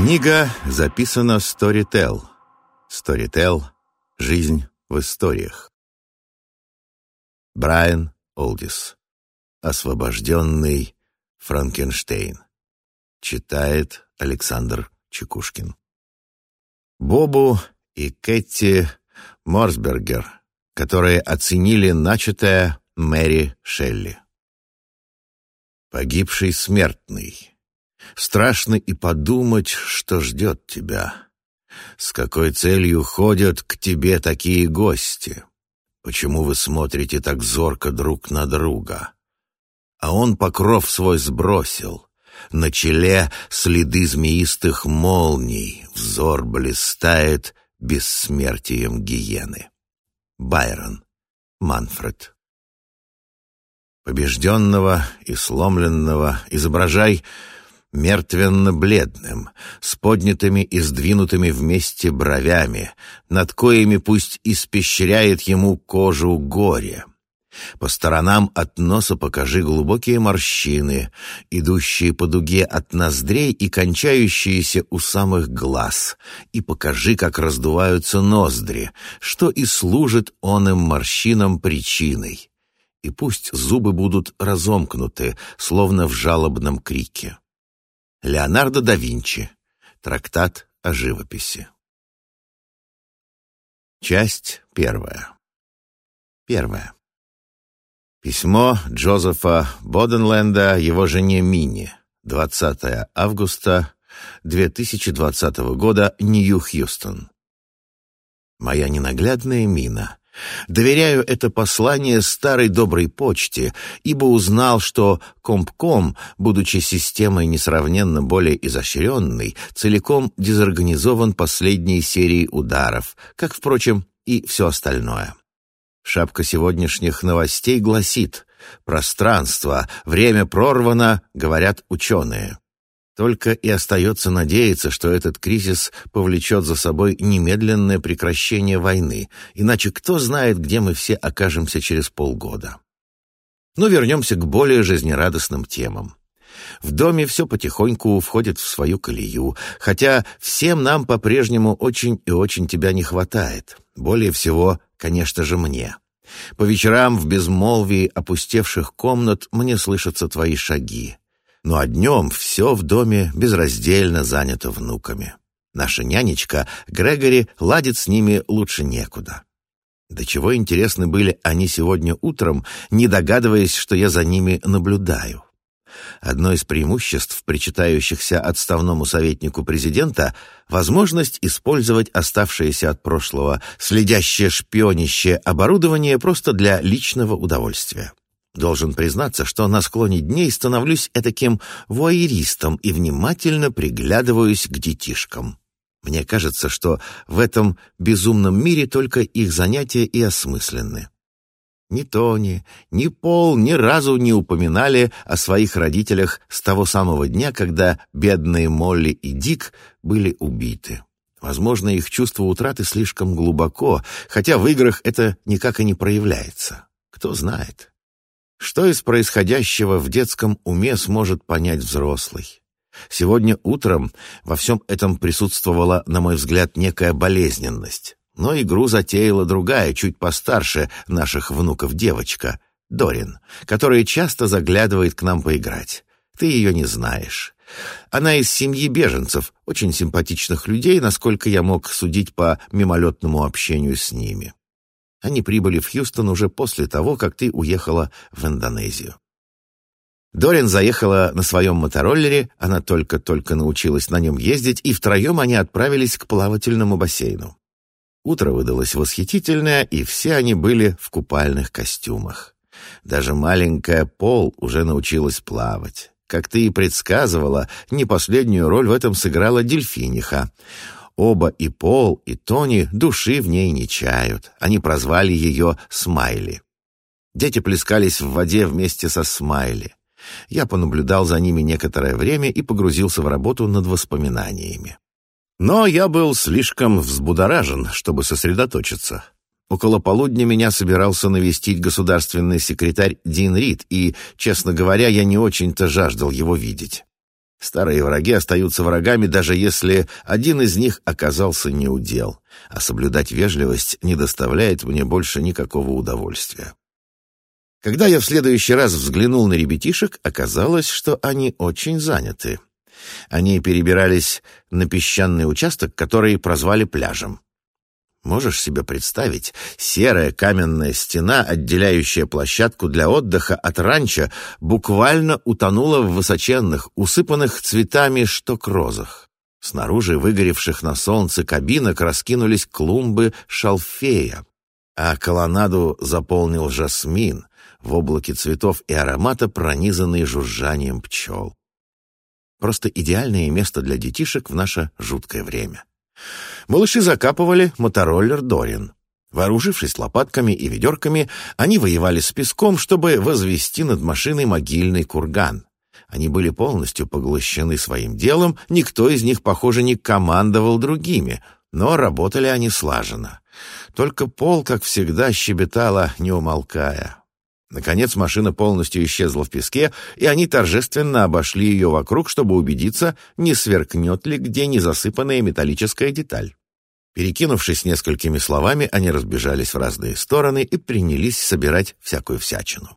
Книга записана Storytel. Storytel — жизнь в историях. Брайан Олдис. Освобожденный Франкенштейн. Читает Александр Чекушкин. Бобу и Кэти Морсбергер, которые оценили начатое Мэри Шелли. Погибший смертный. Страшно и подумать, что ждет тебя. С какой целью ходят к тебе такие гости? Почему вы смотрите так зорко друг на друга? А он покров свой сбросил. На челе следы змеистых молний, взор блистает бессмертием гиены. Байрон, Манфред побежденного и сломленного, изображай мертвенно-бледным, с поднятыми и сдвинутыми вместе бровями, над коями пусть испещряет ему кожу горе. По сторонам от носа покажи глубокие морщины, идущие по дуге от ноздрей и кончающиеся у самых глаз, и покажи, как раздуваются ноздри, что и служит он им морщинам причиной. И пусть зубы будут разомкнуты, словно в жалобном крике. Леонардо да Винчи. Трактат о живописи. Часть первая. Первая. Письмо Джозефа Боденленда его жене Мини. 20 августа 2020 года, Нью-Хьюстон. «Моя ненаглядная Мина, Доверяю это послание старой доброй почте, ибо узнал, что Компком, будучи системой несравненно более изощренной, целиком дезорганизован последней серией ударов, как, впрочем, и все остальное. Шапка сегодняшних новостей гласит «Пространство, время прорвано», говорят ученые. Только и остается надеяться, что этот кризис повлечет за собой немедленное прекращение войны, иначе кто знает, где мы все окажемся через полгода. Но вернемся к более жизнерадостным темам. В доме все потихоньку входит в свою колею, хотя всем нам по-прежнему очень и очень тебя не хватает. Более всего, конечно же, мне. По вечерам в безмолвии опустевших комнат мне слышатся твои шаги. Ну днем все в доме безраздельно занято внуками. Наша нянечка Грегори ладит с ними лучше некуда. До чего интересны были они сегодня утром, не догадываясь, что я за ними наблюдаю. Одно из преимуществ, причитающихся отставному советнику президента, возможность использовать оставшееся от прошлого следящее шпионище оборудование просто для личного удовольствия. Должен признаться, что на склоне дней становлюсь этаким вуайеристом и внимательно приглядываюсь к детишкам. Мне кажется, что в этом безумном мире только их занятия и осмыслены. Ни Тони, ни Пол ни разу не упоминали о своих родителях с того самого дня, когда бедные Молли и Дик были убиты. Возможно, их чувство утраты слишком глубоко, хотя в играх это никак и не проявляется. Кто знает. Что из происходящего в детском уме сможет понять взрослый? Сегодня утром во всем этом присутствовала, на мой взгляд, некая болезненность. Но игру затеяла другая, чуть постарше наших внуков девочка, Дорин, которая часто заглядывает к нам поиграть. Ты ее не знаешь. Она из семьи беженцев, очень симпатичных людей, насколько я мог судить по мимолетному общению с ними. Они прибыли в Хьюстон уже после того, как ты уехала в Индонезию. Дорин заехала на своем мотороллере, она только-только научилась на нем ездить, и втроем они отправились к плавательному бассейну. Утро выдалось восхитительное, и все они были в купальных костюмах. Даже маленькая Пол уже научилась плавать. Как ты и предсказывала, не последнюю роль в этом сыграла дельфиниха. Оба и Пол, и Тони души в ней не чают. Они прозвали ее Смайли. Дети плескались в воде вместе со Смайли. Я понаблюдал за ними некоторое время и погрузился в работу над воспоминаниями. Но я был слишком взбудоражен, чтобы сосредоточиться. Около полудня меня собирался навестить государственный секретарь Дин Рид, и, честно говоря, я не очень-то жаждал его видеть. Старые враги остаются врагами, даже если один из них оказался неудел, а соблюдать вежливость не доставляет мне больше никакого удовольствия. Когда я в следующий раз взглянул на ребятишек, оказалось, что они очень заняты. Они перебирались на песчаный участок, который прозвали пляжем. Можешь себе представить? Серая каменная стена, отделяющая площадку для отдыха от ранчо, буквально утонула в высоченных, усыпанных цветами штокрозах. Снаружи выгоревших на солнце кабинок раскинулись клумбы шалфея, а колоннаду заполнил жасмин в облаке цветов и аромата, пронизанный жужжанием пчел. Просто идеальное место для детишек в наше жуткое время. Малыши закапывали мотороллер Дорин. Вооружившись лопатками и ведерками, они воевали с песком, чтобы возвести над машиной могильный курган. Они были полностью поглощены своим делом, никто из них, похоже, не командовал другими, но работали они слаженно. Только Пол, как всегда, щебетала, не умолкая. Наконец машина полностью исчезла в песке, и они торжественно обошли ее вокруг, чтобы убедиться, не сверкнет ли где незасыпанная металлическая деталь. Перекинувшись несколькими словами, они разбежались в разные стороны и принялись собирать всякую всячину.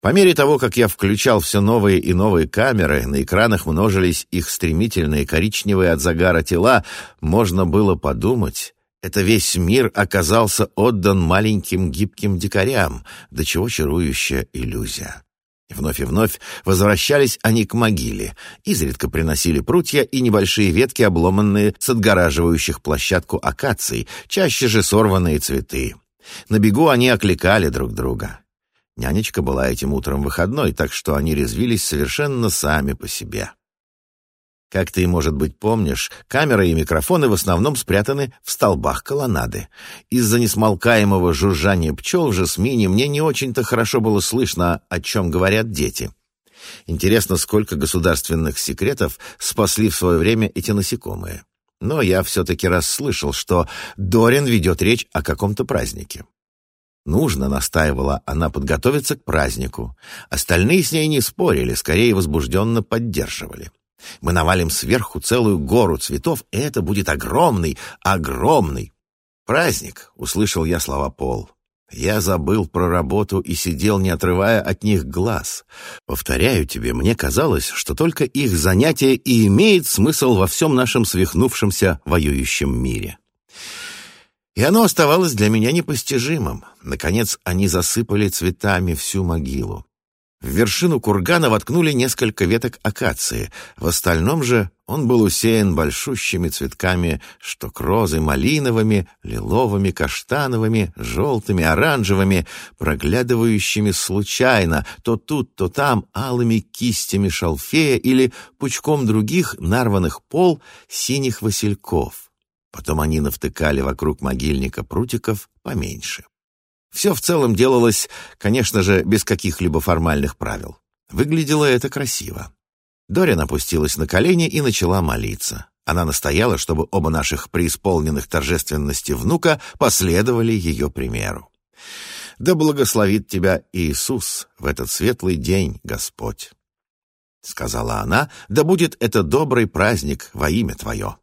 По мере того, как я включал все новые и новые камеры, на экранах множились их стремительные коричневые от загара тела, можно было подумать, это весь мир оказался отдан маленьким гибким дикарям, до чего чарующая иллюзия. И вновь и вновь возвращались они к могиле, изредка приносили прутья и небольшие ветки, обломанные с отгораживающих площадку акаций, чаще же сорванные цветы. На бегу они окликали друг друга. Нянечка была этим утром выходной, так что они резвились совершенно сами по себе. Как ты, может быть, помнишь, камеры и микрофоны в основном спрятаны в столбах колоннады. Из-за несмолкаемого жужжания пчел в жасмине мне не очень-то хорошо было слышно, о чем говорят дети. Интересно, сколько государственных секретов спасли в свое время эти насекомые. Но я все-таки расслышал, что Дорин ведет речь о каком-то празднике. Нужно, настаивала она, подготовиться к празднику. Остальные с ней не спорили, скорее возбужденно поддерживали. Мы навалим сверху целую гору цветов, и это будет огромный, огромный праздник, — услышал я слова Пол. Я забыл про работу и сидел, не отрывая от них глаз. Повторяю тебе, мне казалось, что только их занятие и имеет смысл во всем нашем свихнувшемся воюющем мире. И оно оставалось для меня непостижимым. Наконец они засыпали цветами всю могилу. В вершину кургана воткнули несколько веток акации, в остальном же он был усеян большущими цветками, что розы малиновыми, лиловыми, каштановыми, желтыми, оранжевыми, проглядывающими случайно, то тут, то там, алыми кистями шалфея или пучком других нарванных пол синих васильков. Потом они навтыкали вокруг могильника прутиков поменьше. Все в целом делалось, конечно же, без каких-либо формальных правил. Выглядело это красиво. Дорин опустилась на колени и начала молиться. Она настояла, чтобы оба наших преисполненных торжественности внука последовали ее примеру. «Да благословит тебя Иисус в этот светлый день, Господь!» Сказала она, «Да будет это добрый праздник во имя Твое!»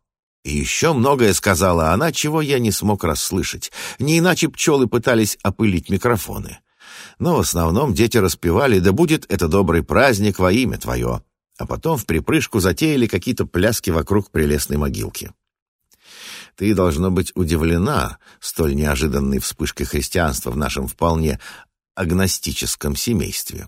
И еще многое сказала она, чего я не смог расслышать. Не иначе пчелы пытались опылить микрофоны. Но в основном дети распевали «Да будет это добрый праздник во имя твое», а потом в припрыжку затеяли какие-то пляски вокруг прелестной могилки. Ты, должно быть, удивлена столь неожиданной вспышкой христианства в нашем вполне агностическом семействе.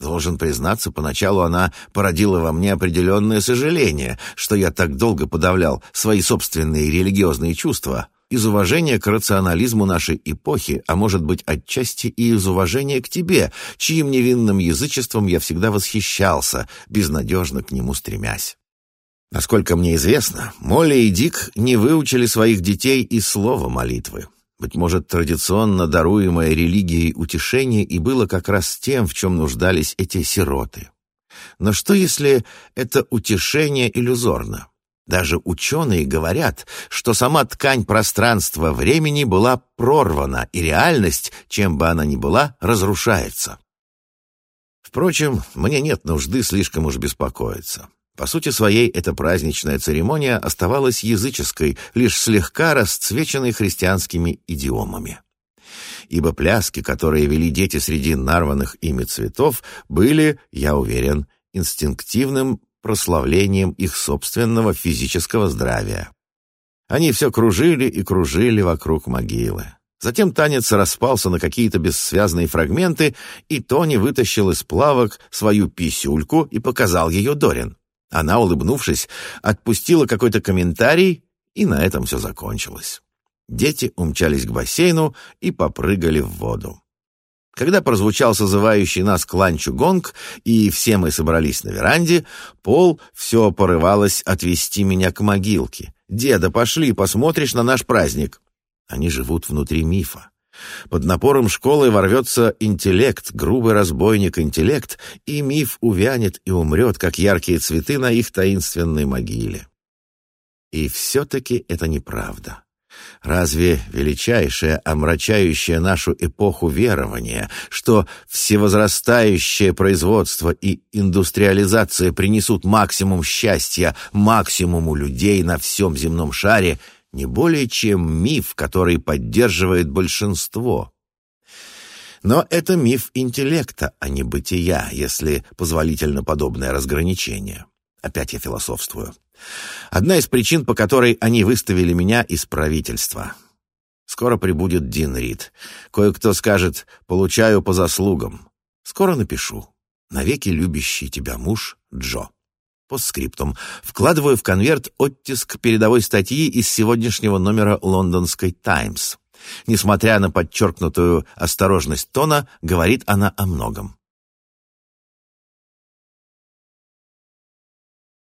Должен признаться, поначалу она породила во мне определенное сожаление, что я так долго подавлял свои собственные религиозные чувства, из уважения к рационализму нашей эпохи, а может быть отчасти и из уважения к тебе, чьим невинным язычеством я всегда восхищался, безнадежно к нему стремясь. Насколько мне известно, Молли и Дик не выучили своих детей и слова молитвы. Быть может, традиционно даруемое религией утешение и было как раз тем, в чем нуждались эти сироты. Но что, если это утешение иллюзорно? Даже ученые говорят, что сама ткань пространства-времени была прорвана, и реальность, чем бы она ни была, разрушается. Впрочем, мне нет нужды слишком уж беспокоиться. По сути своей, эта праздничная церемония оставалась языческой, лишь слегка расцвеченной христианскими идиомами. Ибо пляски, которые вели дети среди нарванных ими цветов, были, я уверен, инстинктивным прославлением их собственного физического здравия. Они все кружили и кружили вокруг могилы. Затем танец распался на какие-то бессвязные фрагменты, и Тони вытащил из плавок свою писюльку и показал ее Дорин. Она, улыбнувшись, отпустила какой-то комментарий, и на этом все закончилось. Дети умчались к бассейну и попрыгали в воду. Когда прозвучал созывающий нас к гонг, и все мы собрались на веранде, Пол все порывалось отвести меня к могилке. «Деда, пошли, посмотришь на наш праздник». Они живут внутри мифа. Под напором школы ворвется интеллект, грубый разбойник-интеллект, и миф увянет и умрет, как яркие цветы на их таинственной могиле. И все-таки это неправда. Разве величайшее, омрачающее нашу эпоху верование, что всевозрастающее производство и индустриализация принесут максимум счастья максимуму людей на всем земном шаре – не более чем миф, который поддерживает большинство. Но это миф интеллекта, а не бытия, если позволительно подобное разграничение. Опять я философствую. Одна из причин, по которой они выставили меня из правительства. Скоро прибудет Дин Рид. Кое-кто скажет «получаю по заслугам». Скоро напишу. Навеки любящий тебя муж Джо. По скриптум. Вкладываю в конверт оттиск передовой статьи из сегодняшнего номера лондонской «Таймс». Несмотря на подчеркнутую осторожность тона, говорит она о многом.